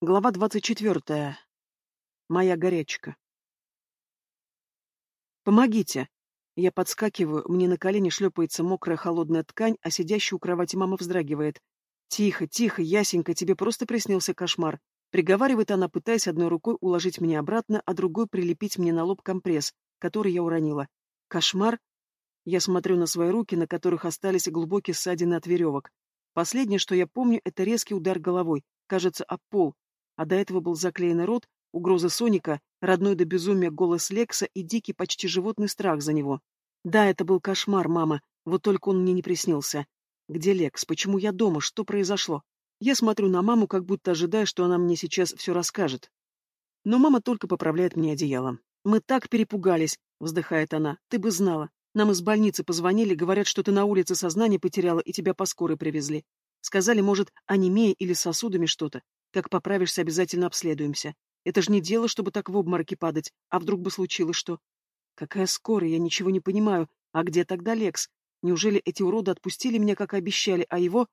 Глава двадцать четвертая. Моя горячка. «Помогите!» Я подскакиваю, мне на колени шлепается мокрая холодная ткань, а сидящая у кровати мама вздрагивает. «Тихо, тихо, Ясенька, тебе просто приснился кошмар!» Приговаривает она, пытаясь одной рукой уложить меня обратно, а другой прилепить мне на лоб компресс, который я уронила. «Кошмар?» Я смотрю на свои руки, на которых остались глубокие ссадины от веревок. Последнее, что я помню, это резкий удар головой, кажется, об пол, а до этого был заклеенный рот, угроза Соника, родной до безумия голос Лекса и дикий, почти животный страх за него. Да, это был кошмар, мама, вот только он мне не приснился. Где Лекс? Почему я дома? Что произошло? Я смотрю на маму, как будто ожидая, что она мне сейчас все расскажет. Но мама только поправляет мне одеяло. «Мы так перепугались», — вздыхает она. «Ты бы знала. Нам из больницы позвонили, говорят, что ты на улице сознание потеряла и тебя по скорой привезли. Сказали, может, анемия или сосудами что-то. Как поправишься, обязательно обследуемся. Это же не дело, чтобы так в обмороке падать. А вдруг бы случилось что? Какая скорая, я ничего не понимаю. А где тогда Лекс? Неужели эти уроды отпустили меня, как обещали, а его...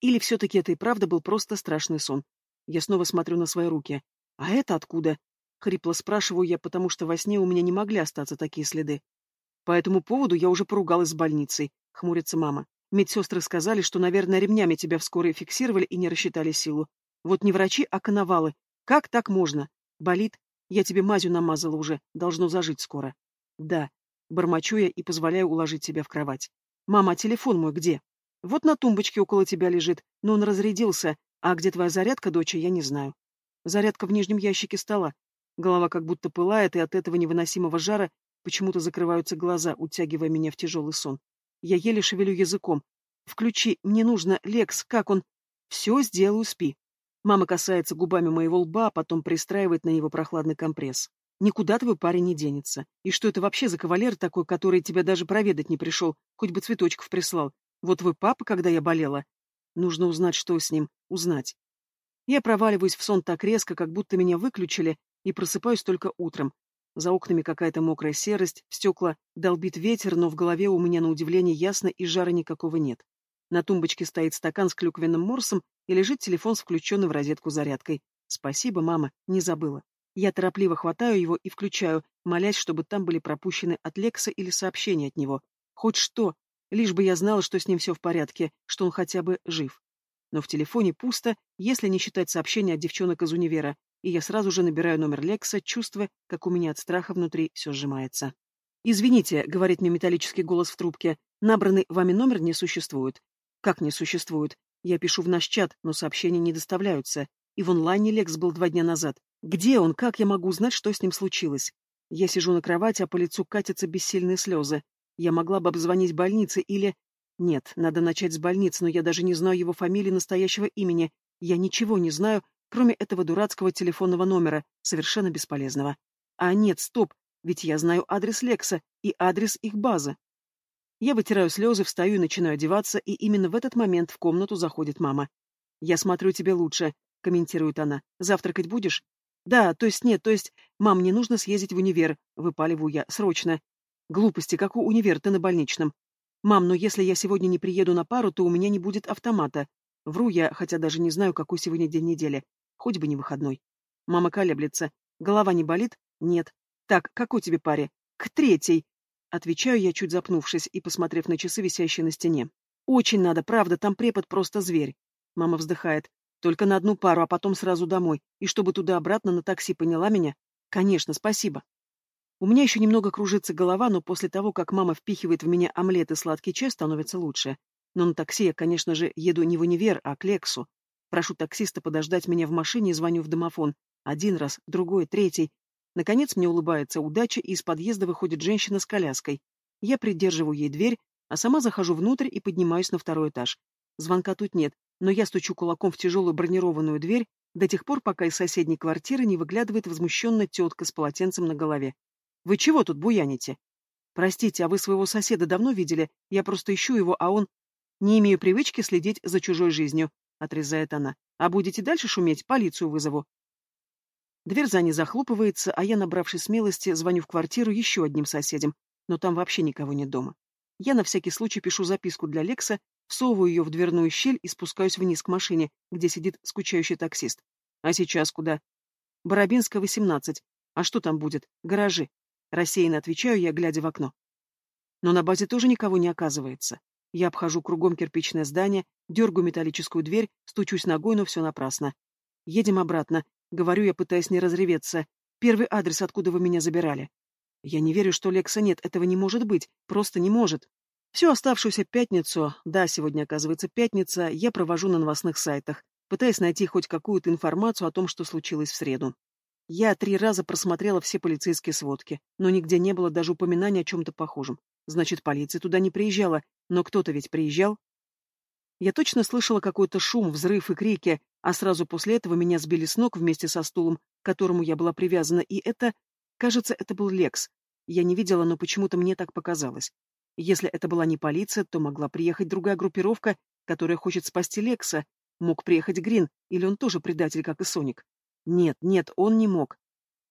Или все-таки это и правда был просто страшный сон? Я снова смотрю на свои руки. А это откуда? Хрипло спрашиваю я, потому что во сне у меня не могли остаться такие следы. По этому поводу я уже поругалась с больницей, хмурится мама. Медсестры сказали, что, наверное, ремнями тебя вскоре фиксировали и не рассчитали силу. Вот не врачи, а коновалы. Как так можно? Болит? Я тебе мазью намазала уже. Должно зажить скоро. Да. Бормочу я и позволяю уложить себя в кровать. Мама, а телефон мой где? Вот на тумбочке около тебя лежит, но он разрядился. А где твоя зарядка, доча, я не знаю. Зарядка в нижнем ящике стола. Голова как будто пылает, и от этого невыносимого жара почему-то закрываются глаза, утягивая меня в тяжелый сон. Я еле шевелю языком. Включи, мне нужно, Лекс, как он? Все сделаю, спи. Мама касается губами моего лба, а потом пристраивает на него прохладный компресс. Никуда твой парень не денется. И что это вообще за кавалер такой, который тебя даже проведать не пришел, хоть бы цветочков прислал? Вот твой папа, когда я болела. Нужно узнать, что с ним. Узнать. Я проваливаюсь в сон так резко, как будто меня выключили, и просыпаюсь только утром. За окнами какая-то мокрая серость, стекла долбит ветер, но в голове у меня на удивление ясно и жара никакого нет. На тумбочке стоит стакан с клюквенным морсом и лежит телефон с включенной в розетку зарядкой. Спасибо, мама, не забыла. Я торопливо хватаю его и включаю, молясь, чтобы там были пропущены от Лекса или сообщения от него. Хоть что, лишь бы я знала, что с ним все в порядке, что он хотя бы жив. Но в телефоне пусто, если не считать сообщения от девчонок из универа, и я сразу же набираю номер Лекса, чувствуя, как у меня от страха внутри все сжимается. «Извините», — говорит мне металлический голос в трубке, — «набранный вами номер не существует. Как не существует? Я пишу в наш чат, но сообщения не доставляются. И в онлайне Лекс был два дня назад. Где он? Как я могу узнать, что с ним случилось? Я сижу на кровати, а по лицу катятся бессильные слезы. Я могла бы обзвонить больнице или... Нет, надо начать с больницы, но я даже не знаю его фамилии настоящего имени. Я ничего не знаю, кроме этого дурацкого телефонного номера, совершенно бесполезного. А нет, стоп, ведь я знаю адрес Лекса и адрес их базы. Я вытираю слезы, встаю и начинаю одеваться, и именно в этот момент в комнату заходит мама. «Я смотрю тебе лучше», — комментирует она. «Завтракать будешь?» «Да, то есть нет, то есть... Мам, мне нужно съездить в универ», — выпаливаю я, срочно. «Глупости, как у универ, ты на больничном». «Мам, но если я сегодня не приеду на пару, то у меня не будет автомата». Вру я, хотя даже не знаю, какой сегодня день недели. Хоть бы не выходной. Мама колеблется. Голова не болит? Нет. Так, какой тебе паре? К третьей. Отвечаю я, чуть запнувшись и посмотрев на часы, висящие на стене. «Очень надо, правда, там препод просто зверь». Мама вздыхает. «Только на одну пару, а потом сразу домой. И чтобы туда-обратно на такси поняла меня?» «Конечно, спасибо». У меня еще немного кружится голова, но после того, как мама впихивает в меня омлет и сладкий чай, становится лучше. Но на такси я, конечно же, еду не в универ, а к Лексу. Прошу таксиста подождать меня в машине и звоню в домофон. Один раз, другой, третий. Наконец мне улыбается удача, и из подъезда выходит женщина с коляской. Я придерживаю ей дверь, а сама захожу внутрь и поднимаюсь на второй этаж. Звонка тут нет, но я стучу кулаком в тяжелую бронированную дверь до тех пор, пока из соседней квартиры не выглядывает возмущенная тетка с полотенцем на голове. «Вы чего тут буяните?» «Простите, а вы своего соседа давно видели? Я просто ищу его, а он...» «Не имею привычки следить за чужой жизнью», — отрезает она. «А будете дальше шуметь, полицию вызову». Дверь за ней захлопывается, а я, набравшись смелости, звоню в квартиру еще одним соседям, но там вообще никого нет дома. Я на всякий случай пишу записку для Лекса, всовываю ее в дверную щель и спускаюсь вниз к машине, где сидит скучающий таксист. А сейчас куда? Барабинская, 18. А что там будет? Гаражи. Рассеянно отвечаю я, глядя в окно. Но на базе тоже никого не оказывается. Я обхожу кругом кирпичное здание, дергаю металлическую дверь, стучусь ногой, но все напрасно. Едем обратно. Говорю я, пытаясь не разреветься. Первый адрес, откуда вы меня забирали. Я не верю, что Лекса нет, этого не может быть, просто не может. Всю оставшуюся пятницу, да, сегодня оказывается пятница, я провожу на новостных сайтах, пытаясь найти хоть какую-то информацию о том, что случилось в среду. Я три раза просмотрела все полицейские сводки, но нигде не было даже упоминания о чем-то похожем. Значит, полиция туда не приезжала, но кто-то ведь приезжал. Я точно слышала какой-то шум, взрыв и крики, а сразу после этого меня сбили с ног вместе со стулом, к которому я была привязана, и это... Кажется, это был Лекс. Я не видела, но почему-то мне так показалось. Если это была не полиция, то могла приехать другая группировка, которая хочет спасти Лекса. Мог приехать Грин, или он тоже предатель, как и Соник. Нет, нет, он не мог.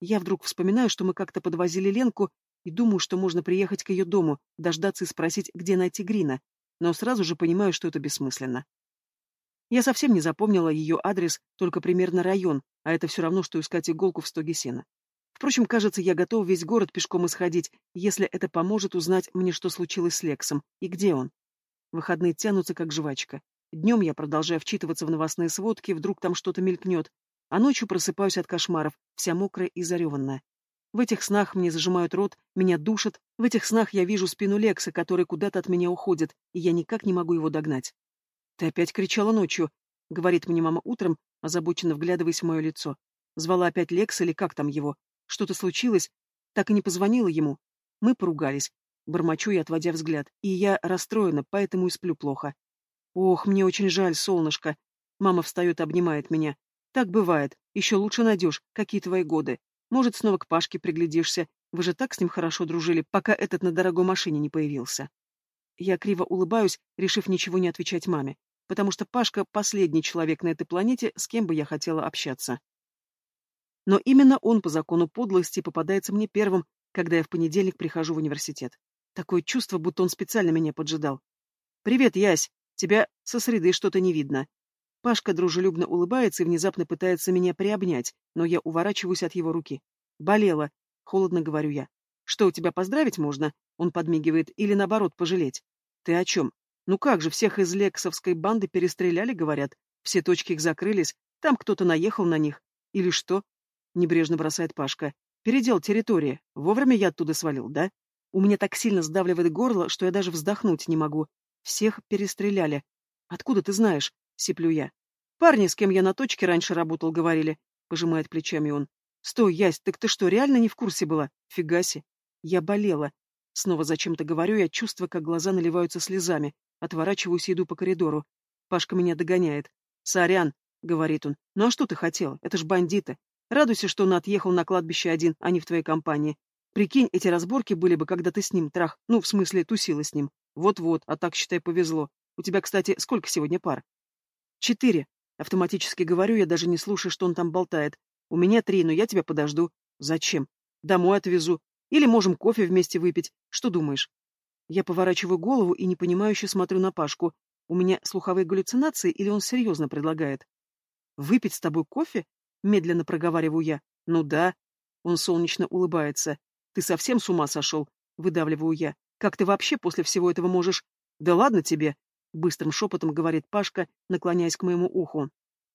Я вдруг вспоминаю, что мы как-то подвозили Ленку, и думаю, что можно приехать к ее дому, дождаться и спросить, где найти Грина, но сразу же понимаю, что это бессмысленно. Я совсем не запомнила ее адрес, только примерно район, а это все равно, что искать иголку в стоге сена. Впрочем, кажется, я готов весь город пешком исходить, если это поможет узнать мне, что случилось с Лексом и где он. Выходные тянутся, как жвачка. Днем я продолжаю вчитываться в новостные сводки, вдруг там что-то мелькнет, а ночью просыпаюсь от кошмаров, вся мокрая и зареванная. В этих снах мне зажимают рот, меня душат. В этих снах я вижу спину Лекса, который куда-то от меня уходит, и я никак не могу его догнать. «Ты опять кричала ночью», — говорит мне мама утром, озабоченно вглядываясь в мое лицо. Звала опять Лекса или как там его? Что-то случилось? Так и не позвонила ему. Мы поругались. Бормочу я, отводя взгляд. И я расстроена, поэтому и сплю плохо. Ох, мне очень жаль, солнышко. Мама встает и обнимает меня. Так бывает. Еще лучше найдешь, какие твои годы. Может, снова к Пашке приглядишься. Вы же так с ним хорошо дружили, пока этот на дорогой машине не появился. Я криво улыбаюсь, решив ничего не отвечать маме, потому что Пашка — последний человек на этой планете, с кем бы я хотела общаться. Но именно он по закону подлости попадается мне первым, когда я в понедельник прихожу в университет. Такое чувство, будто он специально меня поджидал. «Привет, Ясь! Тебя со среды что-то не видно. Пашка дружелюбно улыбается и внезапно пытается меня приобнять, но я уворачиваюсь от его руки. «Болела», — холодно говорю я. «Что, у тебя поздравить можно?» — он подмигивает. «Или наоборот, пожалеть?» «Ты о чем?» «Ну как же, всех из лексовской банды перестреляли, говорят. Все точки их закрылись. Там кто-то наехал на них. Или что?» Небрежно бросает Пашка. «Передел территории. Вовремя я оттуда свалил, да?» У меня так сильно сдавливает горло, что я даже вздохнуть не могу. Всех перестреляли. Откуда ты знаешь? — сиплю я. «Парни, с кем я на точке раньше работал, говорили», — пожимает плечами он. «Стой, Ясь, так ты что, реально не в курсе была? Фигаси. Я болела. Снова зачем-то говорю, я чувствую, как глаза наливаются слезами. Отворачиваюсь и иду по коридору. Пашка меня догоняет. «Сорян», — говорит он. «Ну а что ты хотела? Это ж бандиты. Радуйся, что он отъехал на кладбище один, а не в твоей компании. Прикинь, эти разборки были бы, когда ты с ним трах... Ну, в смысле, тусила с ним. Вот-вот, а так, считай, повезло. У тебя, кстати, сколько сегодня пар?» Четыре. Автоматически говорю, я даже не слушаю, что он там болтает. У меня три, но я тебя подожду. Зачем? Домой отвезу. Или можем кофе вместе выпить. Что думаешь? Я поворачиваю голову и непонимающе смотрю на Пашку. У меня слуховые галлюцинации или он серьезно предлагает? Выпить с тобой кофе? Медленно проговариваю я. Ну да. Он солнечно улыбается. Ты совсем с ума сошел? Выдавливаю я. Как ты вообще после всего этого можешь? Да ладно тебе. Быстрым шепотом говорит Пашка, наклоняясь к моему уху.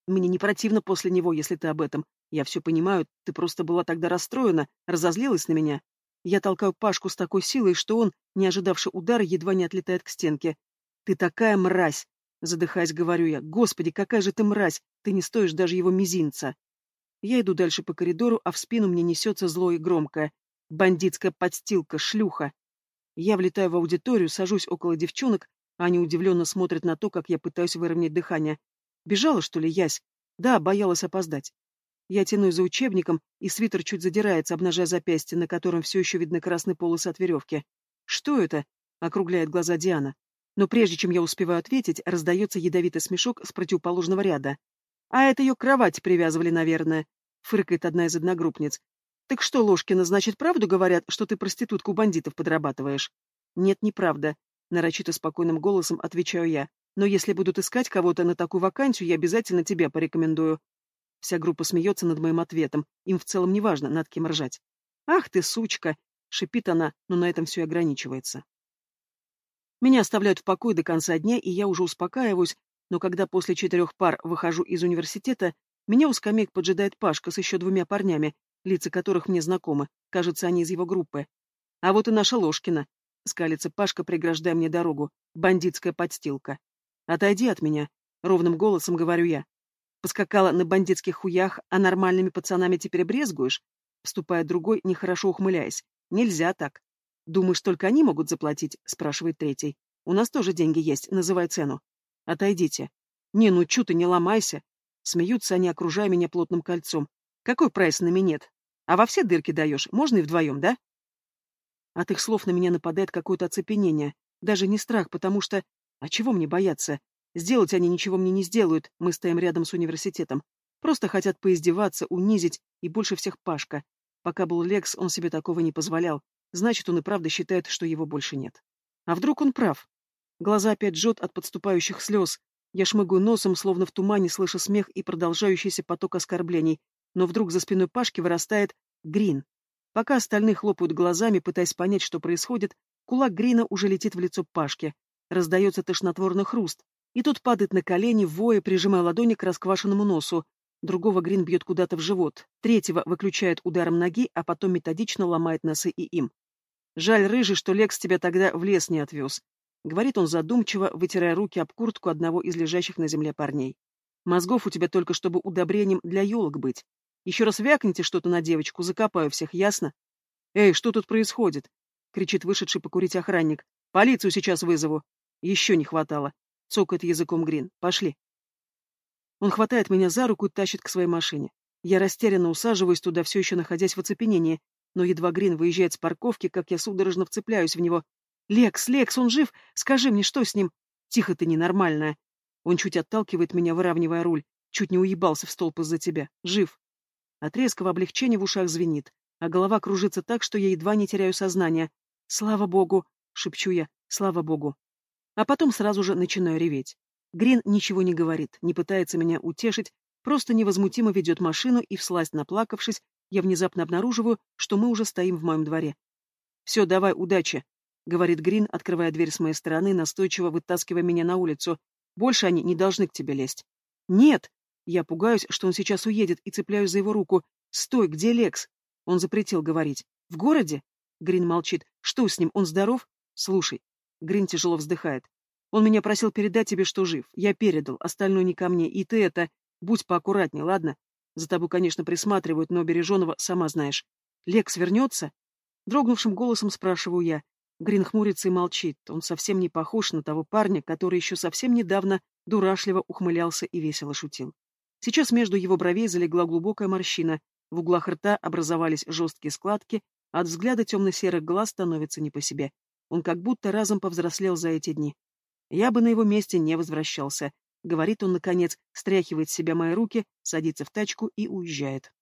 Мне не противно после него, если ты об этом. Я все понимаю, ты просто была тогда расстроена, разозлилась на меня. Я толкаю Пашку с такой силой, что он, не ожидавший удара, едва не отлетает к стенке. «Ты такая мразь!» Задыхаясь, говорю я. «Господи, какая же ты мразь! Ты не стоишь даже его мизинца!» Я иду дальше по коридору, а в спину мне несется зло и громкое. Бандитская подстилка, шлюха. Я влетаю в аудиторию, сажусь около девчонок, Аня удивленно смотрит на то, как я пытаюсь выровнять дыхание. Бежала, что ли, Ясь? Да, боялась опоздать. Я тянусь за учебником, и свитер чуть задирается, обнажая запястье, на котором все еще видны красные полосы от веревки. «Что это?» — округляет глаза Диана. Но прежде чем я успеваю ответить, раздается ядовитый смешок с противоположного ряда. «А это ее к кровати привязывали, наверное», — фыркает одна из одногруппниц. «Так что, Ложкина, значит, правду говорят, что ты проститутку бандитов подрабатываешь?» «Нет, неправда нарочито спокойным голосом отвечаю я. Но если будут искать кого-то на такую вакансию, я обязательно тебя порекомендую. Вся группа смеется над моим ответом, им в целом не важно, над кем ржать. «Ах ты, сучка!» — шипит она, но на этом все и ограничивается. Меня оставляют в покое до конца дня, и я уже успокаиваюсь, но когда после четырех пар выхожу из университета, меня у скамейк поджидает Пашка с еще двумя парнями, лица которых мне знакомы, кажется, они из его группы. А вот и наша Ложкина. Скалится Пашка, преграждая мне дорогу. Бандитская подстилка. Отойди от меня, ровным голосом говорю я. Поскакала на бандитских хуях, а нормальными пацанами теперь брезгуешь? Вступает другой, нехорошо ухмыляясь. Нельзя так. Думаешь, только они могут заплатить? Спрашивает третий. У нас тоже деньги есть, называй цену. Отойдите. Не, ну чё ты, не ломайся. Смеются они, окружая меня плотным кольцом. Какой прайс на минет? А во все дырки даешь, можно и вдвоем, да? От их слов на меня нападает какое-то оцепенение. Даже не страх, потому что... А чего мне бояться? Сделать они ничего мне не сделают, мы стоим рядом с университетом. Просто хотят поиздеваться, унизить, и больше всех Пашка. Пока был Лекс, он себе такого не позволял. Значит, он и правда считает, что его больше нет. А вдруг он прав? Глаза опять жжет от подступающих слез. Я шмыгаю носом, словно в тумане, слыша смех и продолжающийся поток оскорблений. Но вдруг за спиной Пашки вырастает Грин. Пока остальные хлопают глазами, пытаясь понять, что происходит, кулак Грина уже летит в лицо Пашки. Раздается тошнотворный хруст. И тот падает на колени, воя, прижимая ладони к расквашенному носу. Другого Грин бьет куда-то в живот. Третьего выключает ударом ноги, а потом методично ломает носы и им. «Жаль, рыжий, что Лекс тебя тогда в лес не отвез», — говорит он задумчиво, вытирая руки об куртку одного из лежащих на земле парней. «Мозгов у тебя только, чтобы удобрением для елок быть. Еще раз вякните что-то на девочку, закопаю всех, ясно?» «Эй, что тут происходит?» — кричит вышедший покурить охранник. «Полицию сейчас вызову». «Еще не хватало цокает языком Грин. Пошли. Он хватает меня за руку и тащит к своей машине. Я растерянно усаживаюсь туда, все еще находясь в оцепенении, но едва Грин выезжает с парковки, как я судорожно вцепляюсь в него. «Лекс, Лекс, он жив? Скажи мне, что с ним?» «Тихо ты, ненормальная!» Он чуть отталкивает меня, выравнивая руль. Чуть не уебался в столб из-за тебя. Жив. От резкого облегчения в ушах звенит, а голова кружится так, что я едва не теряю сознание. «Слава богу!» — шепчу я. «Слава богу!» А потом сразу же начинаю реветь. Грин ничего не говорит, не пытается меня утешить, просто невозмутимо ведет машину, и, всласть наплакавшись, я внезапно обнаруживаю, что мы уже стоим в моем дворе. «Все, давай, удачи», — говорит Грин, открывая дверь с моей стороны, настойчиво вытаскивая меня на улицу. «Больше они не должны к тебе лезть». «Нет!» Я пугаюсь, что он сейчас уедет, и цепляюсь за его руку. «Стой, где Лекс?» Он запретил говорить. «В городе?» Грин молчит. «Что с ним? Он здоров?» «Слушай, Грин тяжело вздыхает. Он меня просил передать тебе, что жив. Я передал, остальное не ко мне. И ты это... Будь поаккуратнее, ладно? За тобой, конечно, присматривают, но береженого сама знаешь. Лекс вернется? Дрогнувшим голосом спрашиваю я. Грин хмурится и молчит. Он совсем не похож на того парня, который еще совсем недавно дурашливо ухмылялся и весело шутил. Сейчас между его бровей залегла глубокая морщина, в углах рта образовались жесткие складки, от взгляда темно-серых глаз становится не по себе. Он как будто разом повзрослел за эти дни. Я бы на его месте не возвращался. Говорит он, наконец, стряхивает с себя мои руки, садится в тачку и уезжает.